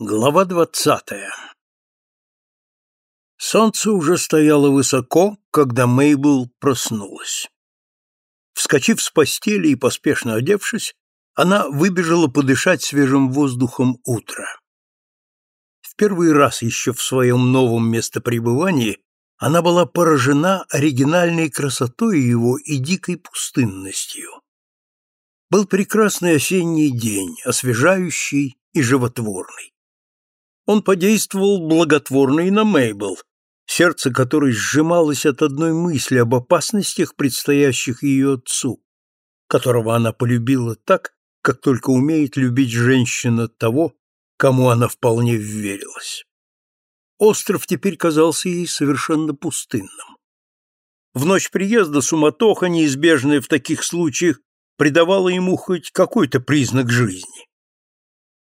Глава двадцатая Солнце уже стояло высоко, когда Мейбл проснулась. Вскочив с постели и поспешно одевшись, она выбежала подышать свежим воздухом утра. В первый раз еще в своем новом местопребывании она была поражена оригинальной красотой его и дикой пустынностью. Был прекрасный осенний день, освежающий и животворный он подействовал благотворно и на Мейбл, сердце которой сжималось от одной мысли об опасностях, предстоящих ее отцу, которого она полюбила так, как только умеет любить женщина того, кому она вполне вверилась. Остров теперь казался ей совершенно пустынным. В ночь приезда суматоха, неизбежная в таких случаях, придавала ему хоть какой-то признак жизни.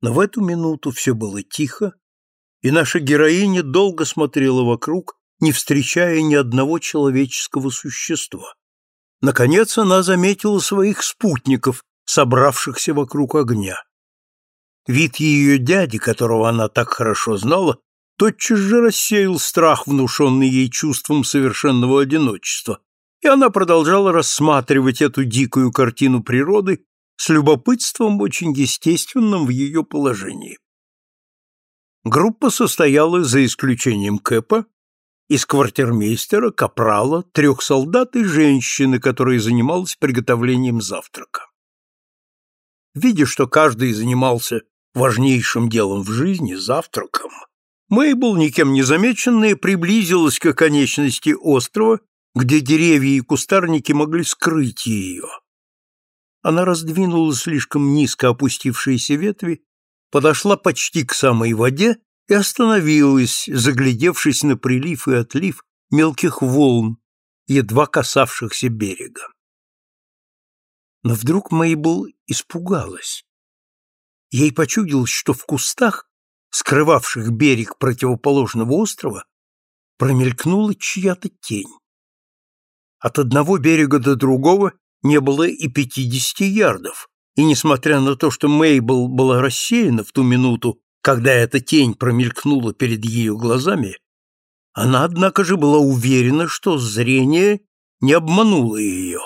Но в эту минуту все было тихо, и наша героиня долго смотрела вокруг, не встречая ни одного человеческого существа. Наконец она заметила своих спутников, собравшихся вокруг огня. Вид ее дяди, которого она так хорошо знала, тотчас же рассеял страх, внушенный ей чувством совершенного одиночества, и она продолжала рассматривать эту дикую картину природы с любопытством, очень естественным в ее положении. Группа состояла, за исключением Кэпа, из квартирмейстера, капрала, трех солдат и женщины, которая занималась приготовлением завтрака. Видя, что каждый занимался важнейшим делом в жизни, завтраком, Мейбл, никем не замеченная, приблизилась к оконечности острова, где деревья и кустарники могли скрыть ее. Она раздвинула слишком низко опустившиеся ветви подошла почти к самой воде и остановилась, заглядевшись на прилив и отлив мелких волн, едва касавшихся берега. Но вдруг Мейбл испугалась. Ей почудилось, что в кустах, скрывавших берег противоположного острова, промелькнула чья-то тень. От одного берега до другого не было и пятидесяти ярдов, и несмотря на то, что Мейбл была рассеяна в ту минуту, когда эта тень промелькнула перед ее глазами, она, однако же, была уверена, что зрение не обмануло ее.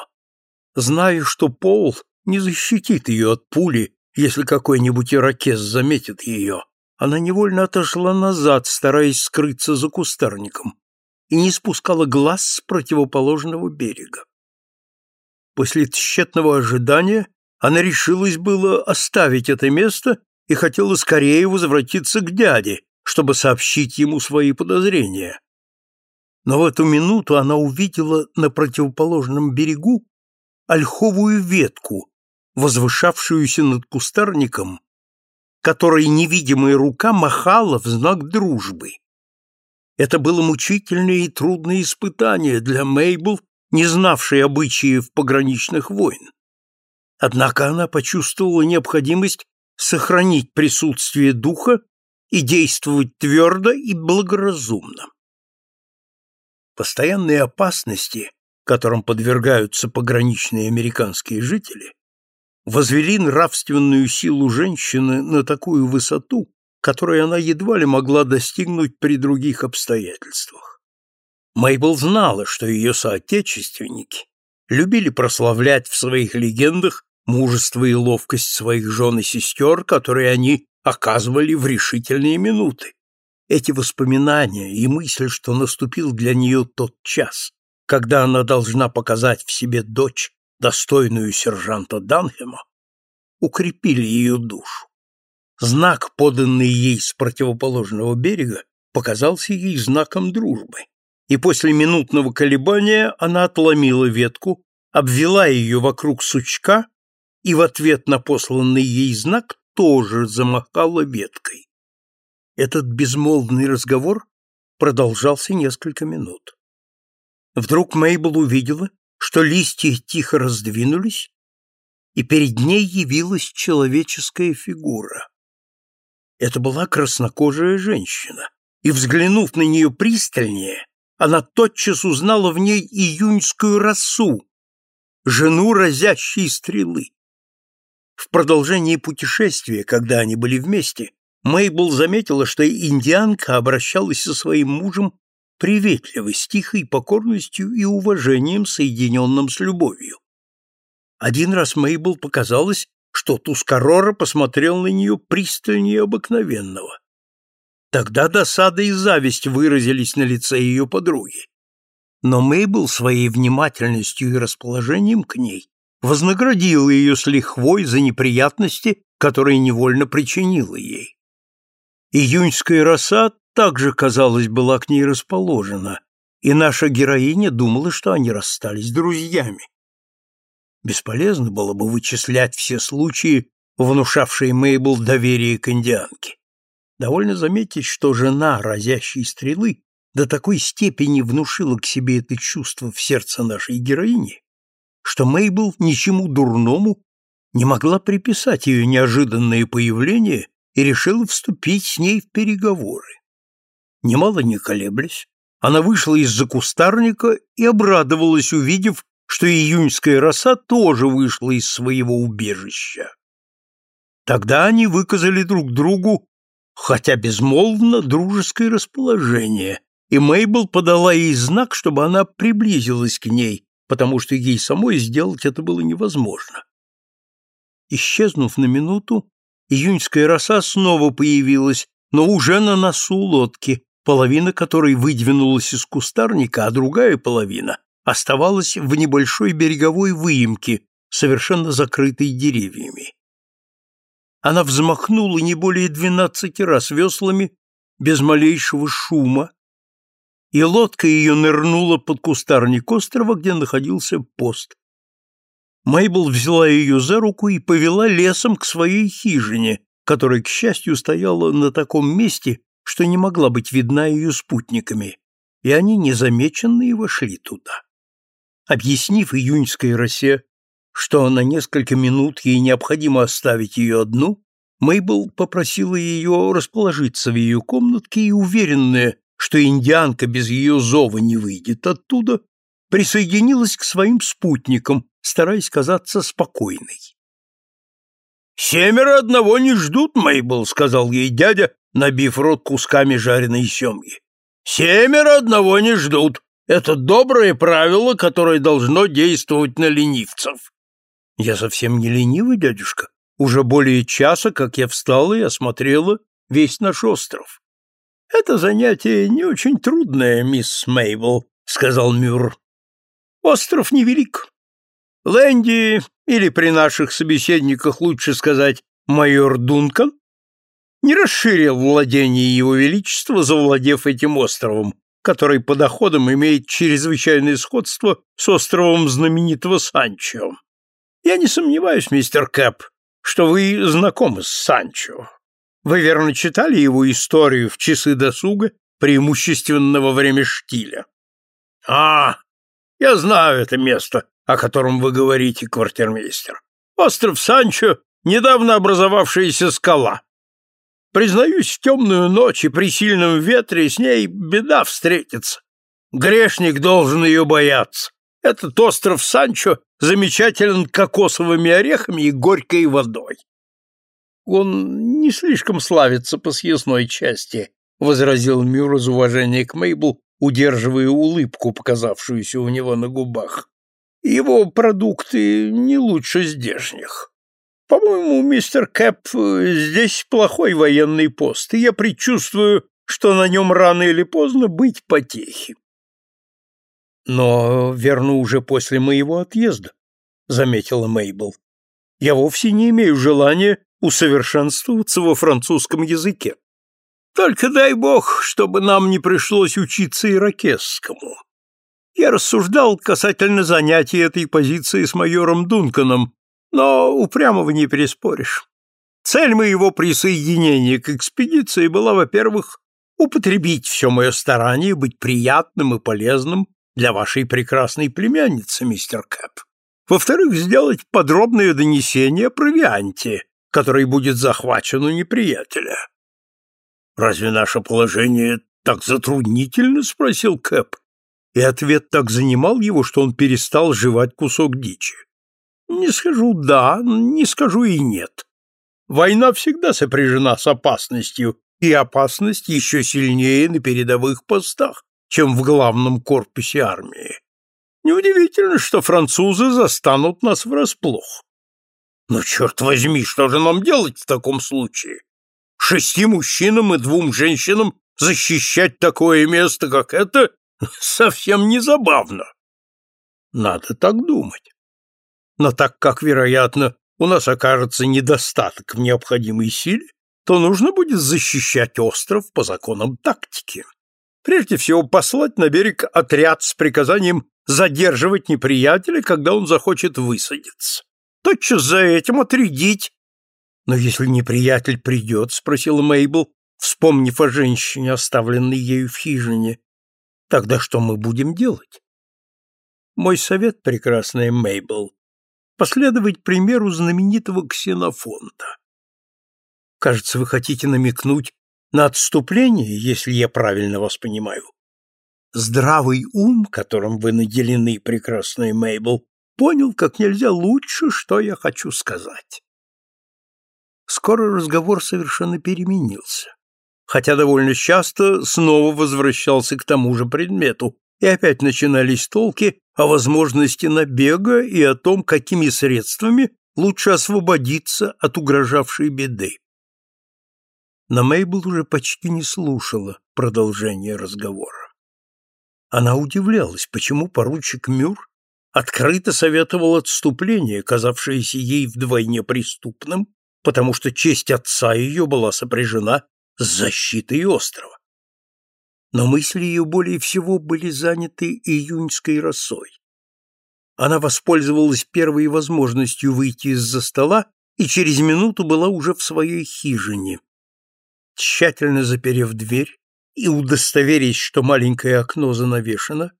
Зная, что Пол не защитит ее от пули, если какой-нибудь ирокез заметит ее, она невольно отошла назад, стараясь скрыться за кустарником, и не спускала глаз с противоположного берега. После тщетного ожидания она решилась было оставить это место и хотела скорее возвратиться к дяде, чтобы сообщить ему свои подозрения. Но в эту минуту она увидела на противоположном берегу ольховую ветку, возвышавшуюся над кустарником, которой невидимая рука махала в знак дружбы. Это было мучительное и трудное испытание для Мейбл, не знавшей обычаев пограничных войн. Однако она почувствовала необходимость сохранить присутствие духа и действовать твердо и благоразумно. Постоянные опасности, которым подвергаются пограничные американские жители, возвели нравственную силу женщины на такую высоту, которой она едва ли могла достигнуть при других обстоятельствах. Мейбл знала, что ее соотечественники любили прославлять в своих легендах мужество и ловкость своих жен и сестер, которые они оказывали в решительные минуты. Эти воспоминания и мысль, что наступил для нее тот час, когда она должна показать в себе дочь, достойную сержанта Данхема, укрепили ее душу. Знак, поданный ей с противоположного берега, показался ей знаком дружбы, и после минутного колебания она отломила ветку, обвела ее вокруг сучка и в ответ на посланный ей знак тоже замахала веткой. Этот безмолвный разговор продолжался несколько минут. Вдруг Мейбл увидела, что листья тихо раздвинулись, и перед ней явилась человеческая фигура. Это была краснокожая женщина, и, взглянув на нее пристальнее, она тотчас узнала в ней июньскую росу, жену разящей стрелы. В продолжении путешествия, когда они были вместе, Мейбл заметила, что индианка обращалась со своим мужем приветливо, с тихой покорностью и уважением, соединенным с любовью. Один раз Мейбл показалось, что Тускарора посмотрел на нее пристальнее обыкновенного. Тогда досада и зависть выразились на лице ее подруги. Но Мейбл своей внимательностью и расположением к ней вознаградила ее с лихвой за неприятности, которые невольно причинила ей. Июньская роса также, казалось, была к ней расположена, и наша героиня думала, что они расстались друзьями. Бесполезно было бы вычислять все случаи, внушавшие Мейбл доверие к индианке. Довольно заметить, что жена разящей стрелы до такой степени внушила к себе это чувство в сердце нашей героини, что Мейбл ничему дурному не могла приписать ее неожиданное появление и решила вступить с ней в переговоры. Немало не колеблясь, она вышла из-за кустарника и обрадовалась, увидев, что июньская роса тоже вышла из своего убежища. Тогда они выказали друг другу, хотя безмолвно, дружеское расположение, и Мейбл подала ей знак, чтобы она приблизилась к ней, потому что ей самой сделать это было невозможно. Исчезнув на минуту, июньская роса снова появилась, но уже на носу лодки, половина которой выдвинулась из кустарника, а другая половина оставалась в небольшой береговой выемке, совершенно закрытой деревьями. Она взмахнула не более двенадцати раз веслами, без малейшего шума, и лодка ее нырнула под кустарник острова, где находился пост. Мейбл взяла ее за руку и повела лесом к своей хижине, которая, к счастью, стояла на таком месте, что не могла быть видна ее спутниками, и они незамеченные вошли туда. Объяснив июньской росе, что на несколько минут ей необходимо оставить ее одну, Мейбл попросила ее расположиться в ее комнатке и, уверенная, что индианка без ее зова не выйдет оттуда, присоединилась к своим спутникам, стараясь казаться спокойной. «Семеро одного не ждут, Мейбл», — сказал ей дядя, набив рот кусками жареной семги. «Семеро одного не ждут. Это доброе правило, которое должно действовать на ленивцев». «Я совсем не ленивый, дядюшка. Уже более часа, как я встала и осмотрела весь наш остров». «Это занятие не очень трудное, мисс Мейбл», — сказал Мюр. «Остров невелик. Лэнди, или при наших собеседниках лучше сказать майор Дункан, не расширил владение его величества, завладев этим островом, который по доходам имеет чрезвычайное сходство с островом знаменитого Санчо. Я не сомневаюсь, мистер Кэп, что вы знакомы с Санчо. Вы верно читали его историю в часы досуга, преимущественно во время штиля. А, я знаю это место, о котором вы говорите, квартирмейстер. Остров Санчо — недавно образовавшаяся скала. Признаюсь, в темную ночь и при сильном ветре с ней беда встретится. Грешник должен ее бояться. Этот остров Санчо замечателен кокосовыми орехами и горькой водой. Он не слишком славится по съестной части, возразил Мюр из уважения к Мейбл, удерживая улыбку, показавшуюся у него на губах. Его продукты не лучше здешних. По-моему, мистер Кэп, здесь плохой военный пост, и я предчувствую, что на нем рано или поздно быть потехи. Но верну уже после моего отъезда, заметила Мейбл. Я вовсе не имею желания усовершенствоваться во французском языке. Только дай бог, чтобы нам не пришлось учиться иракесскому. Я рассуждал касательно занятий этой позиции с майором Дунканом, но упрямого не переспоришь. Цель моего присоединения к экспедиции была, во-первых, употребить все мое старание быть приятным и полезным для вашей прекрасной племянницы, мистер Кэп. Во-вторых, сделать подробное донесение о провианте, который будет захвачен у неприятеля. «Разве наше положение так затруднительно?» — спросил Кэп и ответ так занимал его, что он перестал жевать кусок дичи. Не скажу «да», не скажу и «нет». Война всегда сопряжена с опасностью, и опасность еще сильнее на передовых постах, чем в главном корпусе армии. Неудивительно, что французы застанут нас врасплох. Но, черт возьми, что же нам делать в таком случае? Шести мужчинам и двум женщинам защищать такое место, как это, совсем не забавно. Надо так думать. Но так как, вероятно, у нас окажется недостаток в необходимой силе, то нужно будет защищать остров по законам тактики. Прежде всего послать на берег отряд с приказанием задерживать неприятеля, когда он захочет высадиться. Тотчас за этим отрядить. Но если неприятель придет, спросила Мейбл, вспомнив о женщине, оставленной ею в хижине, тогда что мы будем делать? Мой совет, прекрасная Мейбл, последовать примеру знаменитого ксенофонта. Кажется, вы хотите намекнуть на отступление, если я правильно вас понимаю. Здравый ум, которым вы наделены, прекрасная Мейбл, понял как нельзя лучше, что я хочу сказать. Скоро разговор совершенно переменился, хотя довольно часто снова возвращался к тому же предмету, и опять начинались толки о возможности набега и о том, какими средствами лучше освободиться от угрожавшей беды. Но Мейбл уже почти не слушала продолжения разговора. Она удивлялась, почему поручик Мюр открыто советовал отступление, казавшееся ей вдвойне преступным, потому что честь отца ее была сопряжена с защитой острова. Но мысли ее более всего были заняты июньской росой. Она воспользовалась первой возможностью выйти из-за стола и через минуту была уже в своей хижине. Тщательно заперев дверь и удостоверясь, что маленькое окно занавешено,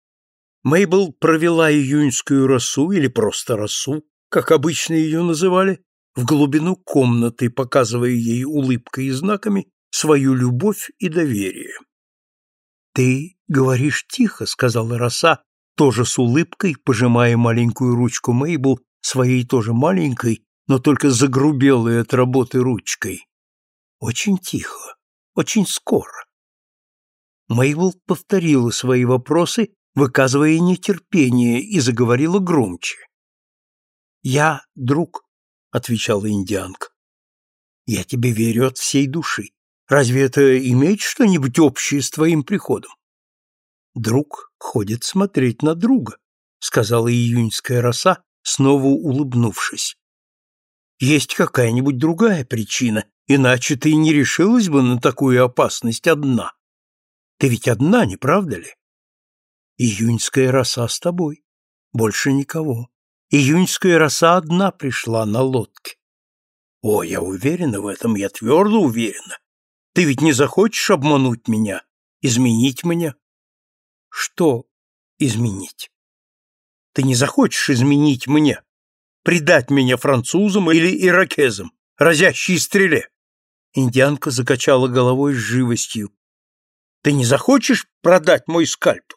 Мейбл провела июньскую росу или просто росу, как обычно ее называли, в глубину комнаты, показывая ей улыбкой и знаками свою любовь и доверие. «Ты говоришь тихо», — сказала роса, тоже с улыбкой, пожимая маленькую ручку Мейбл, своей тоже маленькой, но только загрубелой от работы ручкой. Очень тихо, очень скоро. Мейбл повторила свои вопросы, выказывая нетерпение, и заговорила громче. «Я друг», — отвечала индианка. «Я тебе верю от всей души. Разве это имеет что-нибудь общее с твоим приходом?» «Друг ходит смотреть на друга», — сказала июньская роса, снова улыбнувшись. «Есть какая-нибудь другая причина, Иначе ты не решилась бы на такую опасность одна. Ты ведь одна, не правда ли? Июньская роса с тобой. Больше никого. Июньская роса одна пришла на лодке. О, я уверена в этом, я твердо уверена. Ты ведь не захочешь обмануть меня, изменить меня? Что изменить? Ты не захочешь изменить мне, предать меня французам или иракезам, разящей стреле? Индианка закачала головой с живостью. «Ты не захочешь продать мой скальп?»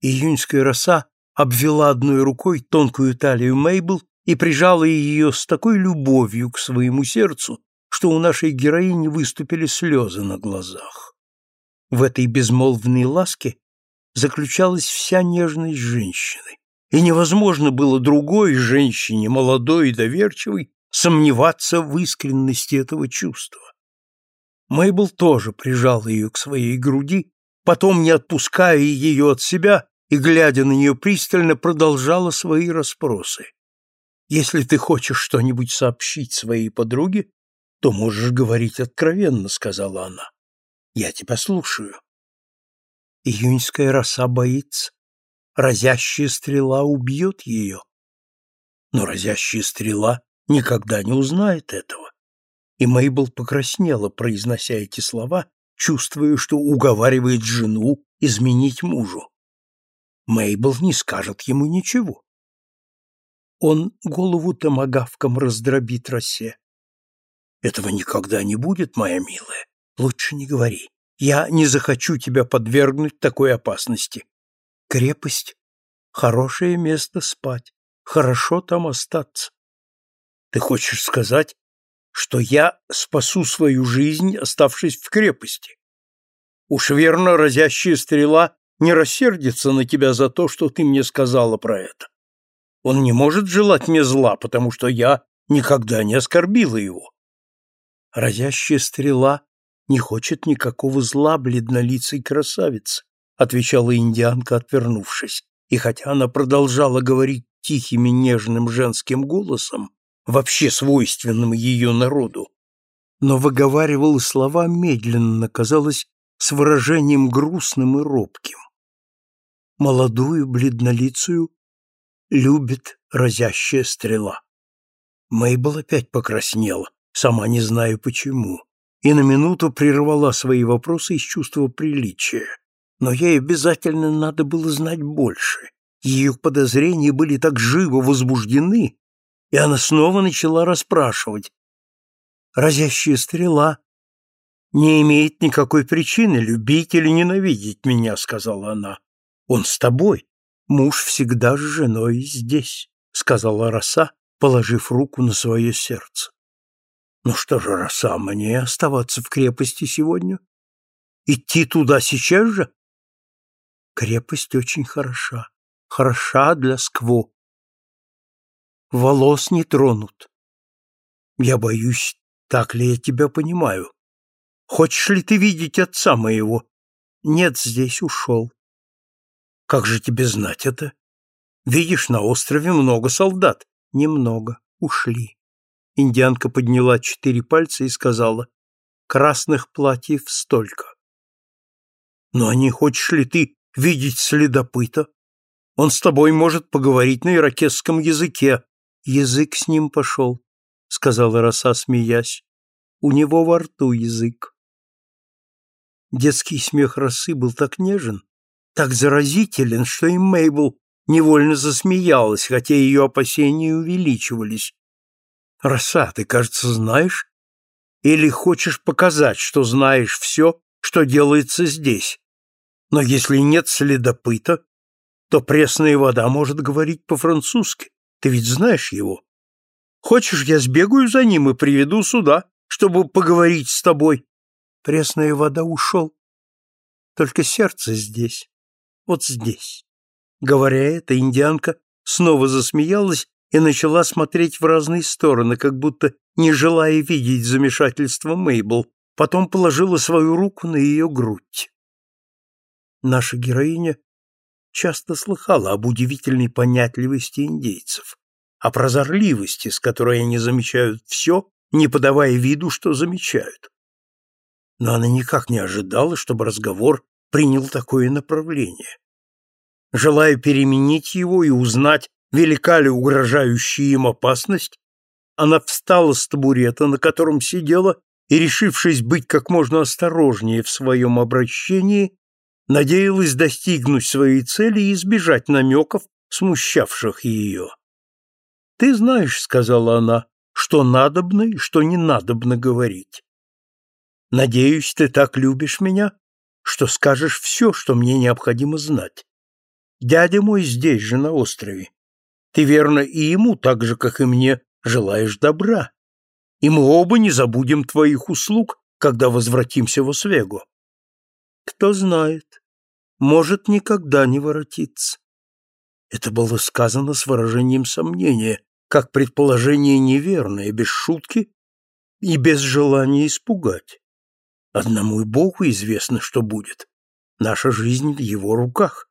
Июньская роса обвела одной рукой тонкую талию Мейбл и прижала ее с такой любовью к своему сердцу, что у нашей героини выступили слезы на глазах. В этой безмолвной ласке заключалась вся нежность женщины, и невозможно было другой женщине, молодой и доверчивой, сомневаться в искренности этого чувства. Мейбл тоже прижала ее к своей груди, потом, не отпуская ее от себя и, глядя на нее пристально, продолжала свои расспросы. «Если ты хочешь что-нибудь сообщить своей подруге, то можешь говорить откровенно», — сказала она. «Я тебя слушаю». Июньская роса боится. Разящая стрела убьет ее. Но разящая стрела никогда не узнает этого. И Мейбл покраснела, произнося эти слова, чувствуя, что уговаривает жену изменить мужу. Мейбл не скажет ему ничего. Он голову томагавком раздробит росе. Этого никогда не будет, моя милая. Лучше не говори. Я не захочу тебя подвергнуть такой опасности. Крепость — хорошее место спать, хорошо там остаться. Ты хочешь сказать, что я спасу свою жизнь, оставшись в крепости. Уж верно, разящая стрела не рассердится на тебя за то, что ты мне сказала про это. Он не может желать мне зла, потому что я никогда не оскорбила его. Разящая стрела не хочет никакого зла бледнолицей красавицы, отвечала индианка, отвернувшись. И хотя она продолжала говорить тихим и нежным женским голосом, вообще свойственным ее народу, но выговаривала слова медленно, казалось, с выражением грустным и робким. Молодую бледнолицую любит разящая стрела. Мейбл опять покраснела, сама не знаю почему, и на минуту прервала свои вопросы из чувства приличия. Но ей обязательно надо было знать больше. Ее подозрения были так живо возбуждены, и она снова начала расспрашивать. «Разящая стрела не имеет никакой причины любить или ненавидеть меня», — сказала она. «Он с тобой. Муж всегда с женой здесь», — сказала роса, положив руку на свое сердце. «Ну что же, роса, мне оставаться в крепости сегодня? Идти туда сейчас же?» «Крепость очень хороша, хороша для скво. Волос не тронут. Я боюсь, так ли я тебя понимаю?» Хочешь ли ты видеть отца моего? Нет, здесь ушел. Как же тебе знать это? Видишь, на острове много солдат. Немного. Ушли. Индианка подняла четыре пальца и сказала, красных платьев столько. Но не хочешь ли ты видеть следопыта? Он с тобой может поговорить на иракесском языке. Язык с ним пошел, — сказала роса, смеясь. У него во рту язык. Детский смех росы был так нежен, так заразителен, что и Мейбл невольно засмеялась, хотя ее опасения увеличивались. «Роса, ты, кажется, знаешь? Или хочешь показать, что знаешь все, что делается здесь? Но если нет следопыта, то пресная вода может говорить по-французски. Ты ведь знаешь его. Хочешь, я сбегаю за ним и приведу сюда, чтобы поговорить с тобой?» Пресная вода ушел. Только сердце здесь, вот здесь. Говоря это, индианка снова засмеялась и начала смотреть в разные стороны, как будто не желая видеть замешательство Мейбл, потом положила свою руку на ее грудь. Наша героиня часто слыхала об удивительной понятливости индейцев, о прозорливости, с которой они замечают все, не подавая виду, что замечают но она никак не ожидала, чтобы разговор принял такое направление. Желая переменить его и узнать, велика ли угрожающая им опасность, она встала с табурета, на котором сидела, и, решившись быть как можно осторожнее в своем обращении, надеялась достигнуть своей цели и избежать намеков, смущавших ее. «Ты знаешь, — сказала она, — что надобно и что не надобно говорить. Надеюсь, ты так любишь меня, что скажешь все, что мне необходимо знать. Дядя мой здесь же, на острове. Ты, верно, и ему, так же, как и мне, желаешь добра. И мы оба не забудем твоих услуг, когда возвратимся в Освегу. Кто знает, может никогда не воротиться. Это было сказано с выражением сомнения, как предположение неверное, без шутки и без желания испугать. Одному и Богу известно, что будет. Наша жизнь в его руках.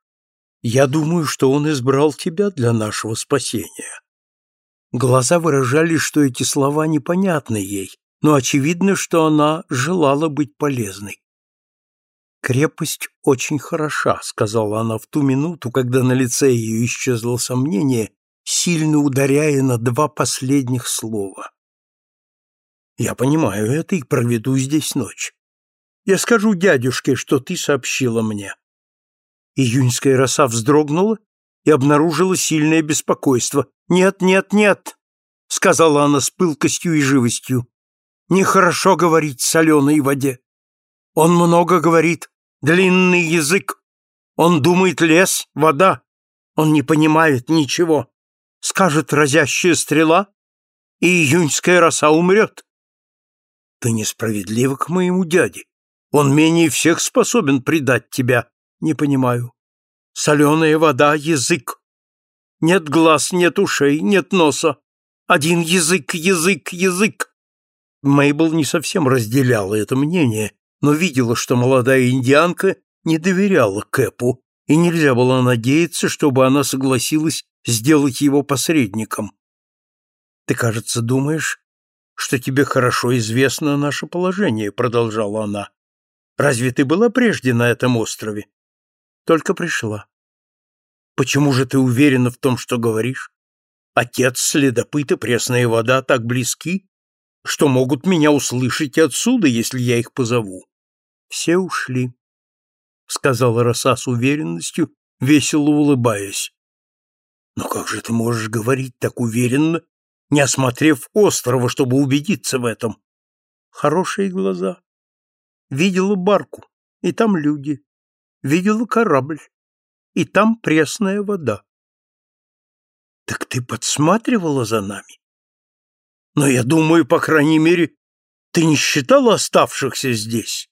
Я думаю, что он избрал тебя для нашего спасения. Глаза выражали, что эти слова непонятны ей, но очевидно, что она желала быть полезной. «Крепость очень хороша», — сказала она в ту минуту, когда на лице ее исчезло сомнение, сильно ударяя на два последних слова. «Я понимаю это и проведу здесь ночь. Я скажу дядюшке, что ты сообщила мне. Июньская роса вздрогнула и обнаружила сильное беспокойство. «Нет, нет, нет!» — сказала она с пылкостью и живостью. «Нехорошо говорить в соленой воде. Он много говорит, длинный язык. Он думает лес, вода. Он не понимает ничего. Скажет разящая стрела, и июньская роса умрет. Ты несправедлива к моему дяде. Он менее всех способен предать тебя. Не понимаю. Соленая вода, язык. Нет глаз, нет ушей, нет носа. Один язык, язык, язык. Мейбл не совсем разделяла это мнение, но видела, что молодая индианка не доверяла Кэпу, и нельзя было надеяться, чтобы она согласилась сделать его посредником. «Ты, кажется, думаешь, что тебе хорошо известно наше положение», — продолжала она. «Разве ты была прежде на этом острове?» «Только пришла». «Почему же ты уверена в том, что говоришь? Отец, следопыт и пресная вода так близки, что могут меня услышать отсюда, если я их позову». «Все ушли», — сказала роса с уверенностью, весело улыбаясь. «Но как же ты можешь говорить так уверенно не осмотрев острова, чтобы убедиться в этом. Хорошие глаза. Видела барку, и там люди. Видела корабль, и там пресная вода. Так ты подсматривала за нами? Но я думаю, по крайней мере, ты не считала оставшихся здесь?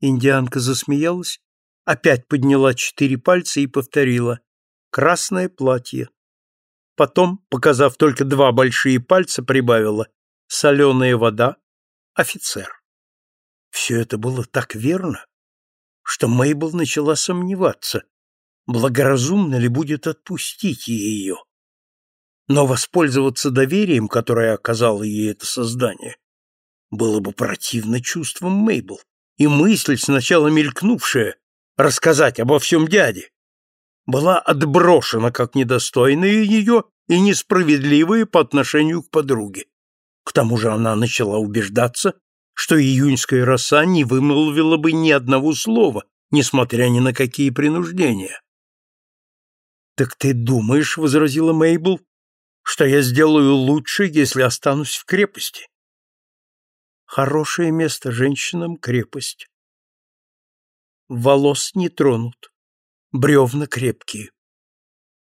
Индианка засмеялась, опять подняла четыре пальца и повторила «Красное платье, Потом, показав только два большие пальца, прибавила «соленая вода, офицер». Все это было так верно, что Мейбл начала сомневаться, благоразумно ли будет отпустить ее. Но воспользоваться доверием, которое оказало ей это создание, было бы противно чувствам Мейбл, и мысль, сначала мелькнувшая, рассказать обо всем дяде, была отброшена как недостойная ее и несправедливая по отношению к подруге. К тому же она начала убеждаться, что июньская роса не вымолвила бы ни одного слова, несмотря ни на какие принуждения. «Так ты думаешь, — возразила Мейбл, — что я сделаю лучше, если останусь в крепости?» «Хорошее место женщинам — крепость. Волос не тронут бревна крепкие.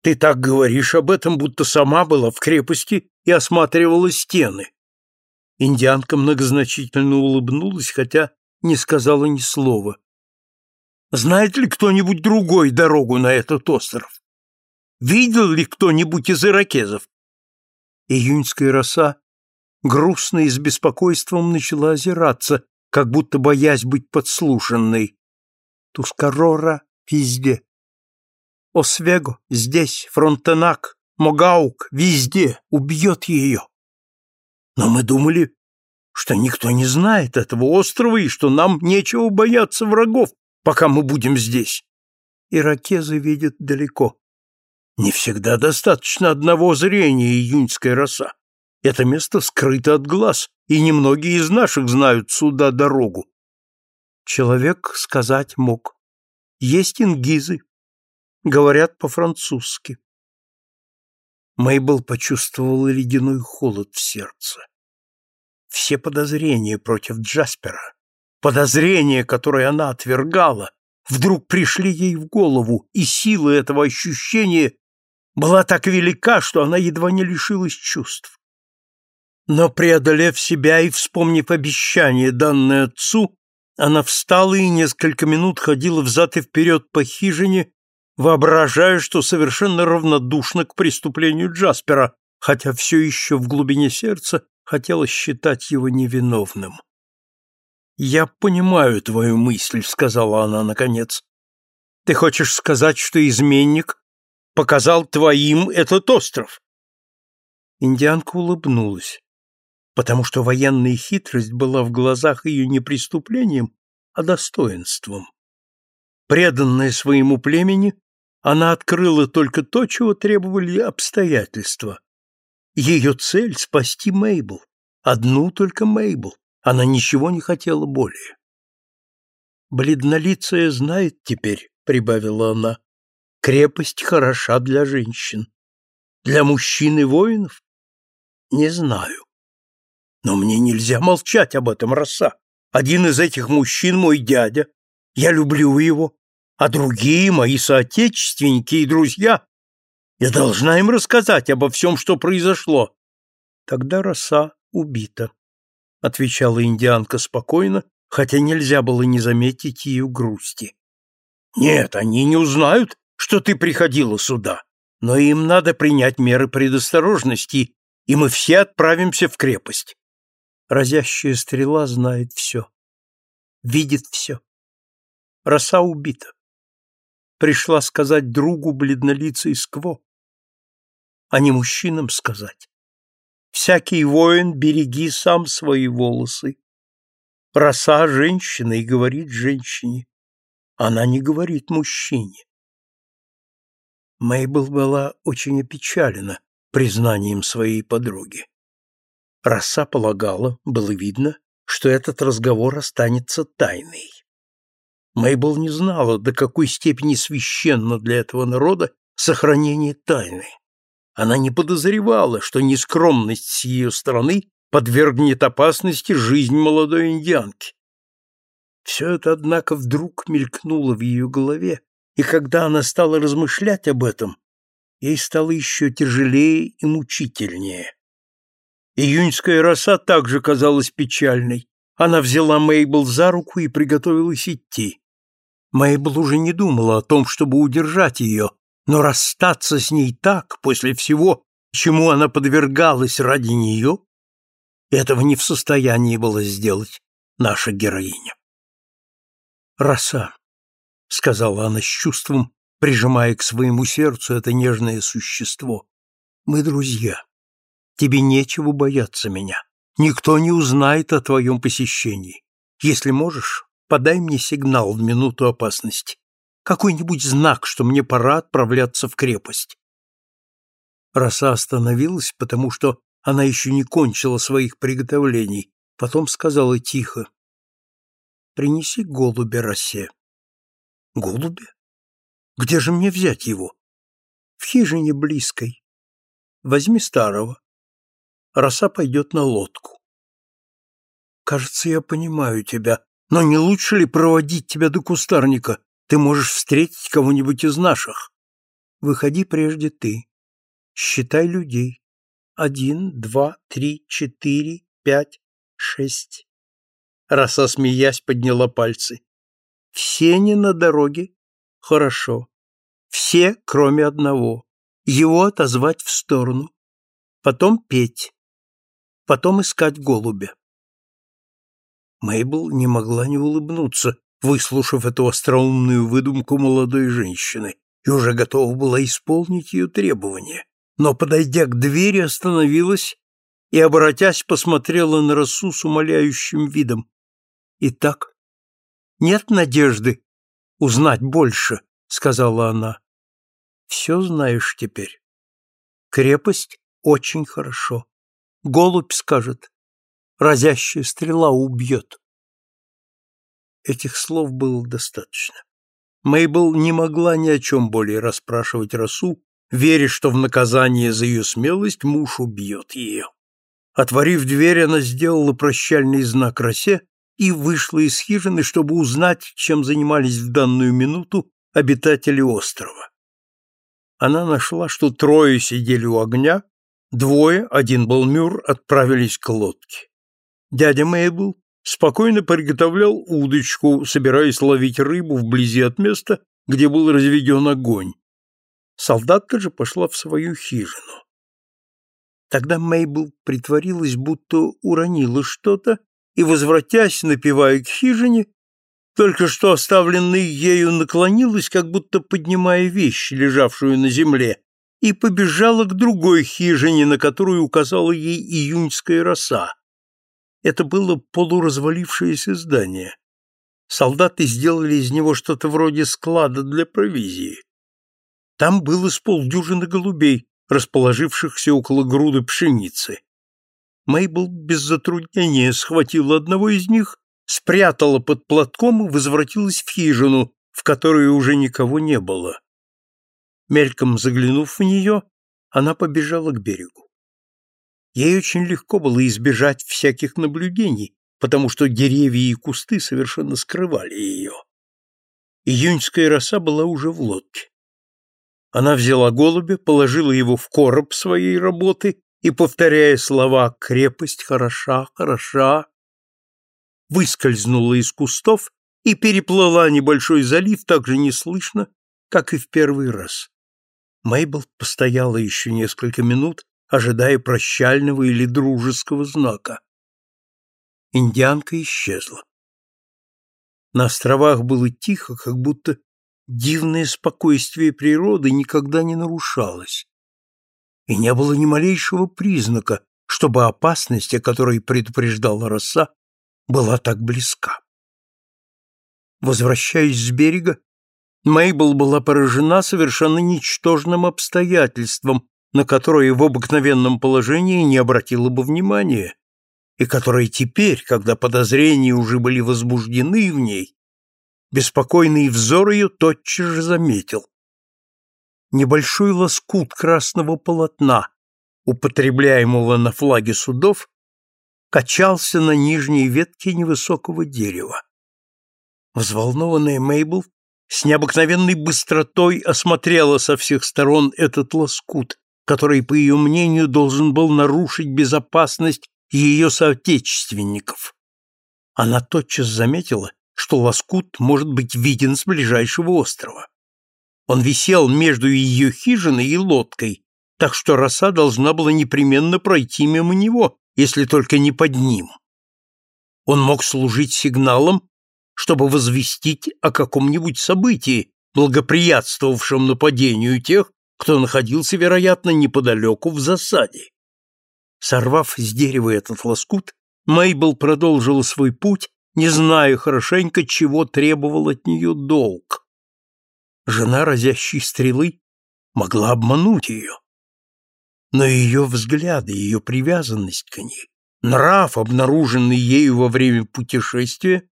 Ты так говоришь об этом, будто сама была в крепости и осматривала стены. Индианка многозначительно улыбнулась, хотя не сказала ни слова. Знает ли кто-нибудь другой дорогу на этот остров? Видел ли кто-нибудь из иракезов? Июньская роса грустно и с беспокойством начала озираться, как будто боясь быть подслушанной. Тускарора везде. Освего, здесь, Фронтенак, Могаук, везде, убьет ее. Но мы думали, что никто не знает этого острова и что нам нечего бояться врагов, пока мы будем здесь. Иракезы видят далеко. Не всегда достаточно одного зрения июньская роса. Это место скрыто от глаз, и немногие из наших знают сюда дорогу. Человек сказать мог. Есть ингизы, говорят по-французски. Мейбл почувствовала ледяной холод в сердце. Все подозрения против Джаспера, подозрения, которые она отвергала, вдруг пришли ей в голову, и сила этого ощущения была так велика, что она едва не лишилась чувств. Но, преодолев себя и вспомнив обещание, данное отцу, она встала и несколько минут ходила взад и вперед по хижине, воображая, что совершенно равнодушна к преступлению Джаспера, хотя все еще в глубине сердца хотела считать его невиновным. «Я понимаю твою мысль», — сказала она наконец. «Ты хочешь сказать, что изменник показал твоим этот остров?» Индианка улыбнулась, потому что военная хитрость была в глазах ее не преступлением, а достоинством. Преданная своему племени, она открыла только то, чего требовали обстоятельства. Ее цель — спасти Мейбл. Одну только Мейбл. Она ничего не хотела более. «Бледнолицая знает теперь», — прибавила она, — «крепость хороша для женщин. Для мужчин и воинов? Не знаю. Но мне нельзя молчать об этом, роса. Один из этих мужчин мой дядя. Я люблю его а другие мои соотечественники и друзья. Я должна им рассказать обо всем, что произошло. Тогда роса убита. — отвечала индианка спокойно, хотя нельзя было не заметить ее грусти. «Нет, они не узнают, что ты приходила сюда, но им надо принять меры предосторожности, и мы все отправимся в крепость». Разящая стрела знает все, видит все. Роса убита. Пришла сказать другу бледнолицей скво, а не мужчинам сказать. Всякий воин береги сам свои волосы. Роса женщина и говорит женщине. Она не говорит мужчине. Мейбл была очень опечалена признанием своей подруги. Роса полагала, было видно, что этот разговор останется тайной. Мейбл не знала, до какой степени священно для этого народа сохранение тайны. Она не подозревала, что нескромность с ее стороны подвергнет опасности жизнь молодой индианки. Все это, однако, вдруг мелькнуло в ее голове, и когда она стала размышлять об этом, ей стало еще тяжелее и мучительнее. Июньская роса также казалась печальной. Она взяла Мейбл за руку и приготовилась идти. Мейбл уже не думала о том, чтобы удержать ее, но расстаться с ней так, после всего, чему она подвергалась ради нее, этого не в состоянии было сделать наша героиня. «Роса», — сказала она с чувством, прижимая к своему сердцу это нежное существо, — «мы друзья. Тебе нечего бояться меня. Никто не узнает о твоем посещении. Если можешь, подай мне сигнал в минуту опасности какой-нибудь знак, что мне пора отправляться в крепость. Роса остановилась, потому что она еще не кончила своих приготовлений, потом сказала тихо, «Принеси голубя Росе». «Голубя? Где же мне взять его?» «В хижине близкой. Возьми старого. Роса пойдет на лодку». «Кажется, я понимаю тебя, но не лучше ли проводить тебя до кустарника ты можешь встретить кого-нибудь из наших. Выходи прежде ты. Считай людей. Один, два, три, четыре, пять, шесть. Роса, смеясь, подняла пальцы. Все не на дороге? Хорошо. Все, кроме одного. Его отозвать в сторону. Потом петь. Потом искать голубя. Мейбл не могла не улыбнуться, выслушав эту остроумную выдумку молодой женщины, и уже готова была исполнить ее требования, но, подойдя к двери, остановилась и, обратясь, посмотрела на Росу с умоляющим видом. «Итак, нет надежды узнать больше», — сказала она. «Все знаешь теперь. Крепость очень хорошо. Голубь скажет, разящая стрела убьет. Этих слов было достаточно. Мейбл не могла ни о чем более расспрашивать Росу, веря, что в наказание за ее смелость муж убьет ее. Отворив дверь, она сделала прощальный знак Росе и вышла из хижины, чтобы узнать, чем занимались в данную минуту обитатели острова. Она нашла, что трое сидели у огня, двое, один был Мюр, отправились к лодке. Дядя Мейбл спокойно приготовлял удочку, собираясь ловить рыбу вблизи от места, где был разведен огонь. Солдатка же пошла в свою хижину. Тогда Мейбл притворилась, будто уронила что-то, и, возвратясь, напевая к хижине, только что оставленной ею наклонилась, как будто поднимая вещь, лежавшую на земле, и побежала к другой хижине, на которую указала ей июньская роса, это было полуразвалившееся здание. Солдаты сделали из него что-то вроде склада для провизии. Там было с полдюжины голубей, расположившихся около груды пшеницы. Мейбл без затруднения схватила одного из них, спрятала под платком и возвратилась в хижину, в которой уже никого не было. Мельком заглянув в нее, она побежала к берегу. Ей очень легко было избежать всяких наблюдений, потому что деревья и кусты совершенно скрывали ее. Июньская роса была уже в лодке. Она взяла голубя, положила его в короб своей работы и повторяя слова «крепость хороша, хороша», выскользнула из кустов и переплыла небольшой залив так же неслышно, как и в первый раз. Мейбл постояла еще несколько минут, ожидая прощального или дружеского знака. Индианка исчезла. На островах было тихо, как будто дивное спокойствие природы никогда не нарушалось. И не было ни малейшего признака, чтобы опасность, о которой предупреждала роса, была так близка. Возвращаясь с берега, Мейбл была поражена совершенно ничтожным обстоятельством, на которое в обыкновенном положении не обратила бы внимания, и которое теперь, когда подозрения уже были возбуждены в ней, беспокойный взор ее тотчас же заметил. Небольшой лоскут красного полотна, употребляемого на флаге судов, качался на нижней ветке невысокого дерева. Взволнованная Мейбл с необыкновенной быстротой осмотрела со всех сторон этот лоскут, который, по ее мнению, должен был нарушить безопасность ее соотечественников. Она тотчас заметила, что лоскут может быть виден с ближайшего острова. Он висел между ее хижиной и лодкой, так что роса должна была непременно пройти мимо него, если только не под ним. Он мог служить сигналом чтобы возвестить о каком-нибудь событии, благоприятствовавшем нападению тех, кто находился, вероятно, неподалеку в засаде. Сорвав с дерева этот лоскут, Мейбл продолжила свой путь, не зная хорошенько, чего требовал от нее долг. Жена разящей стрелы могла обмануть ее. Но ее взгляды, ее привязанность к ней, нрав, обнаруженный ею во время путешествия,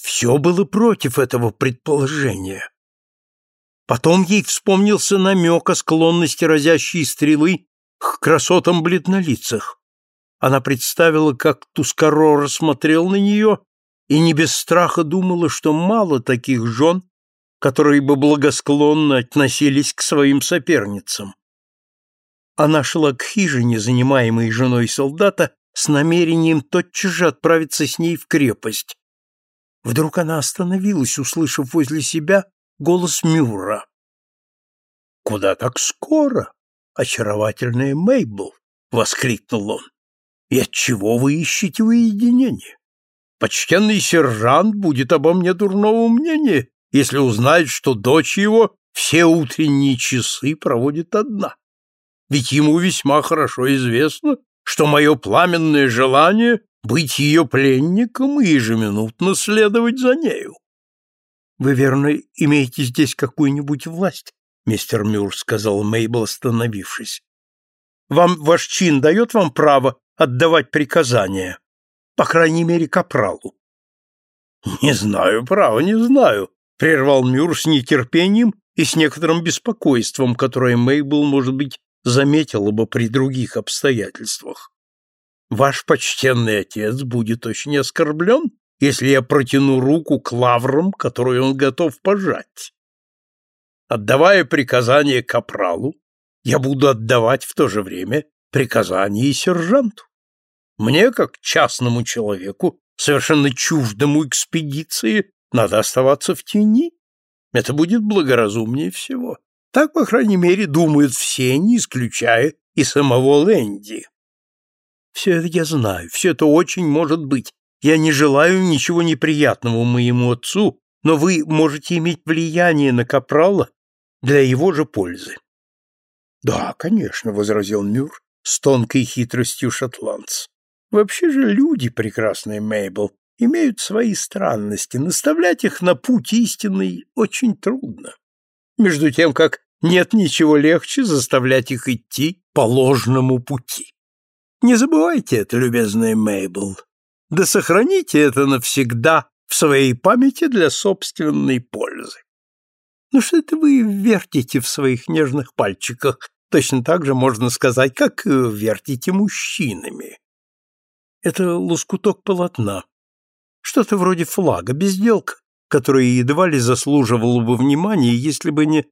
все было против этого предположения. Потом ей вспомнился намек о склонности разящей стрелы к красотам бледнолицах. Она представила, как Тускаро рассмотрел на нее и не без страха думала, что мало таких жен, которые бы благосклонно относились к своим соперницам. Она шла к хижине, занимаемой женой солдата, с намерением тотчас же отправиться с ней в крепость, Вдруг она остановилась, услышав возле себя голос Мюра. «Куда так скоро, очаровательная Мейбл?» — воскликнул он. «И отчего вы ищете уединение? Почтенный сержант будет обо мне дурного мнения, если узнает, что дочь его все утренние часы проводит одна. Ведь ему весьма хорошо известно, что мое пламенное желание быть ее пленником и ежеминутно следовать за нею. Вы, верно, имеете здесь какую-нибудь власть, мистер Мюр, сказал Мейбл, остановившись. Вам ваш чин дает вам право отдавать приказания, по крайней мере, капралу. Не знаю, право, не знаю, прервал Мюр с нетерпением и с некоторым беспокойством, которое Мейбл, может быть, заметила бы при других обстоятельствах. Ваш почтенный отец будет очень оскорблен, если я протяну руку к лаврам, которые он готов пожать. Отдавая приказание капралу, я буду отдавать в то же время приказание и сержанту. Мне, как частному человеку, совершенно чуждому экспедиции, надо оставаться в тени. Это будет благоразумнее всего. Так, по крайней мере, думают все, не исключая и самого Лэнди. Все это я знаю, все это очень может быть. Я не желаю ничего неприятного моему отцу, но вы можете иметь влияние на Капрала для его же пользы. Да, конечно, возразил Мюр с тонкой хитростью шотландца. Вообще же люди, прекрасные Мейбл, имеют свои странности. Наставлять их на путь истинный очень трудно. Между тем, как нет ничего легче заставлять их идти по ложному пути. Не забывайте это, любезная Мейбл. Да сохраните это навсегда в своей памяти для собственной пользы. Ну что это вы вертите в своих нежных пальчиках? Точно так же можно сказать, как вертите мужчинами. Это лоскуток полотна. Что-то вроде флага, безделка, которая едва ли заслуживала бы внимания, если бы не...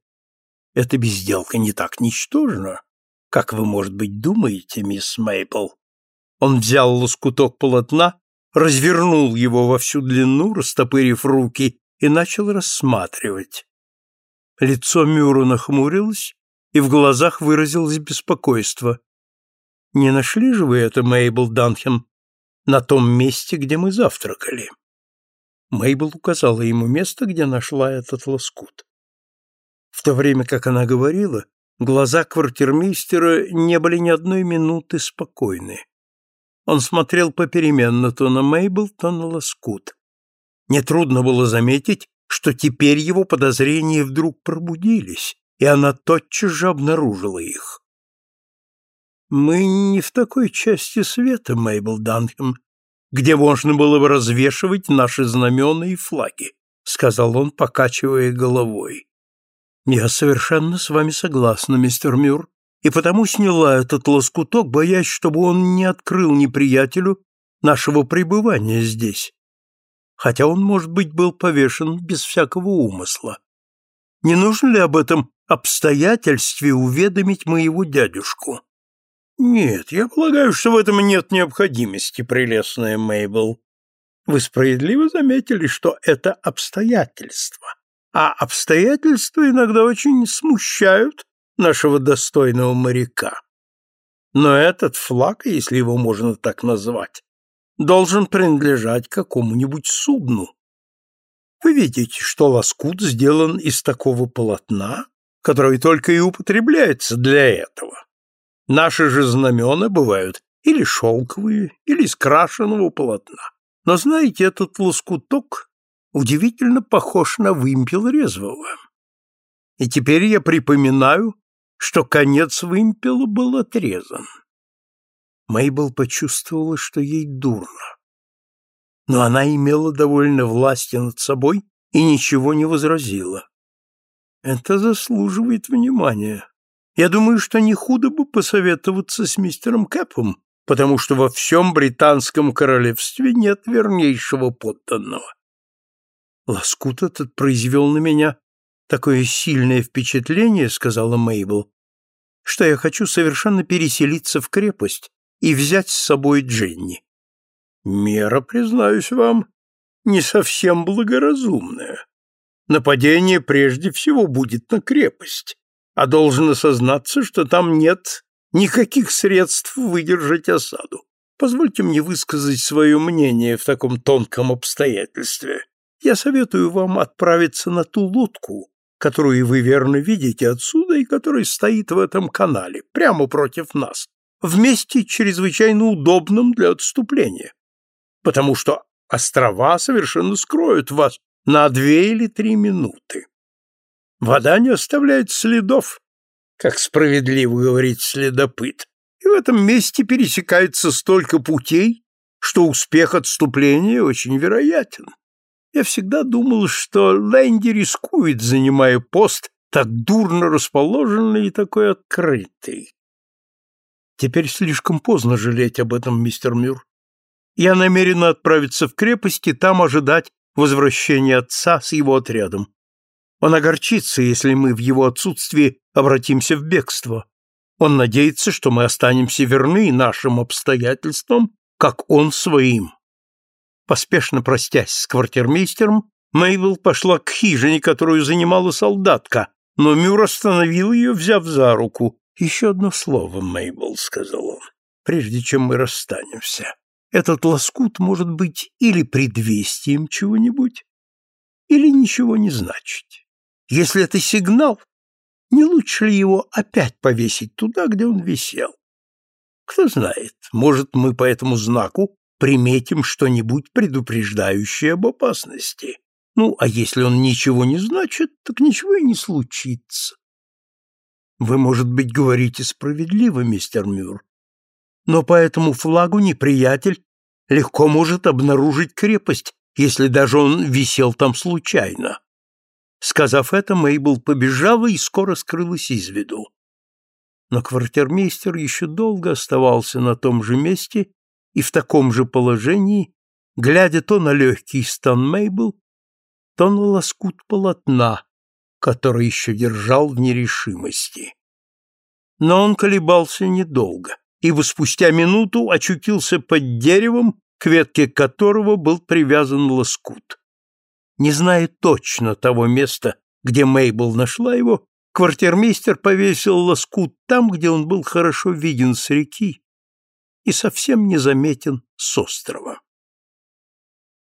Эта безделка не так ничтожна, Как вы, может быть, думаете, мисс Мейпл? Он взял лоскуток полотна, развернул его во всю длину, растопырив руки, и начал рассматривать. Лицо Мюра нахмурилось, и в глазах выразилось беспокойство. «Не нашли же вы это, Мейбл Данхем, на том месте, где мы завтракали?» Мейбл указала ему место, где нашла этот лоскут. В то время, как она говорила, глаза квартирмейстера не были ни одной минуты спокойны. Он смотрел попеременно то на Мейбл, то на лоскут. Нетрудно было заметить, что теперь его подозрения вдруг пробудились, и она тотчас же обнаружила их. «Мы не в такой части света, Мейбл Данхэм, где можно было бы развешивать наши знамена и флаги», сказал он, покачивая головой. «Я совершенно с вами согласна, мистер Мюр, и потому сняла этот лоскуток, боясь, чтобы он не открыл неприятелю нашего пребывания здесь хотя он, может быть, был повешен без всякого умысла. Не нужно ли об этом обстоятельстве уведомить моего дядюшку? Нет, я полагаю, что в этом нет необходимости, прелестная Мейбл. Вы справедливо заметили, что это обстоятельства. А обстоятельства иногда очень смущают нашего достойного моряка. Но этот флаг, если его можно так назвать, должен принадлежать какому-нибудь судну. Вы видите, что лоскут сделан из такого полотна, которое только и употребляется для этого. Наши же знамена бывают или шелковые, или из крашеного полотна. Но знаете, этот лоскуток удивительно похож на вымпел резвого. И теперь я припоминаю, что конец вымпела был отрезан. Мейбл почувствовала, что ей дурно. Но она имела довольно власти над собой и ничего не возразила. Это заслуживает внимания. Я думаю, что не худо бы посоветоваться с мистером Кэпом, потому что во всем британском королевстве нет вернейшего подданного. Лоскут этот произвел на меня такое сильное впечатление, сказала Мейбл, что я хочу совершенно переселиться в крепость и взять с собой Дженни. Мера, признаюсь вам, не совсем благоразумная. Нападение прежде всего будет на крепость, а должен осознаться, что там нет никаких средств выдержать осаду. Позвольте мне высказать свое мнение в таком тонком обстоятельстве. Я советую вам отправиться на ту лодку, которую вы верно видите отсюда и которая стоит в этом канале, прямо против нас в месте чрезвычайно удобном для отступления, потому что острова совершенно скроют вас на две или три минуты. Вода не оставляет следов, как справедливо говорит следопыт, и в этом месте пересекается столько путей, что успех отступления очень вероятен. Я всегда думал, что Лэнди рискует, занимая пост так дурно расположенный и такой открытый. Теперь слишком поздно жалеть об этом, мистер Мюр. Я намерена отправиться в крепость и там ожидать возвращения отца с его отрядом. Он огорчится, если мы в его отсутствии обратимся в бегство. Он надеется, что мы останемся верны нашим обстоятельствам, как он своим. Поспешно простясь с квартирмейстером, Мейбл пошла к хижине, которую занимала солдатка, но Мюр остановил ее, взяв за руку, «Еще одно слово, Мейбл», — сказал он, — «прежде чем мы расстанемся. Этот лоскут может быть или предвестием чего-нибудь, или ничего не значить. Если это сигнал, не лучше ли его опять повесить туда, где он висел? Кто знает, может, мы по этому знаку приметим что-нибудь предупреждающее об опасности. Ну, а если он ничего не значит, так ничего и не случится. Вы, может быть, говорите справедливо, мистер Мюр, но по этому флагу неприятель легко может обнаружить крепость, если даже он висел там случайно. Сказав это, Мейбл побежала и скоро скрылась из виду. Но квартирмейстер еще долго оставался на том же месте и в таком же положении, глядя то на легкий стан Мейбл, то на лоскут полотна, который еще держал в нерешимости. Но он колебался недолго, ибо спустя минуту очутился под деревом, к ветке которого был привязан лоскут. Не зная точно того места, где Мейбл нашла его, квартирмейстер повесил лоскут там, где он был хорошо виден с реки и совсем незаметен с острова.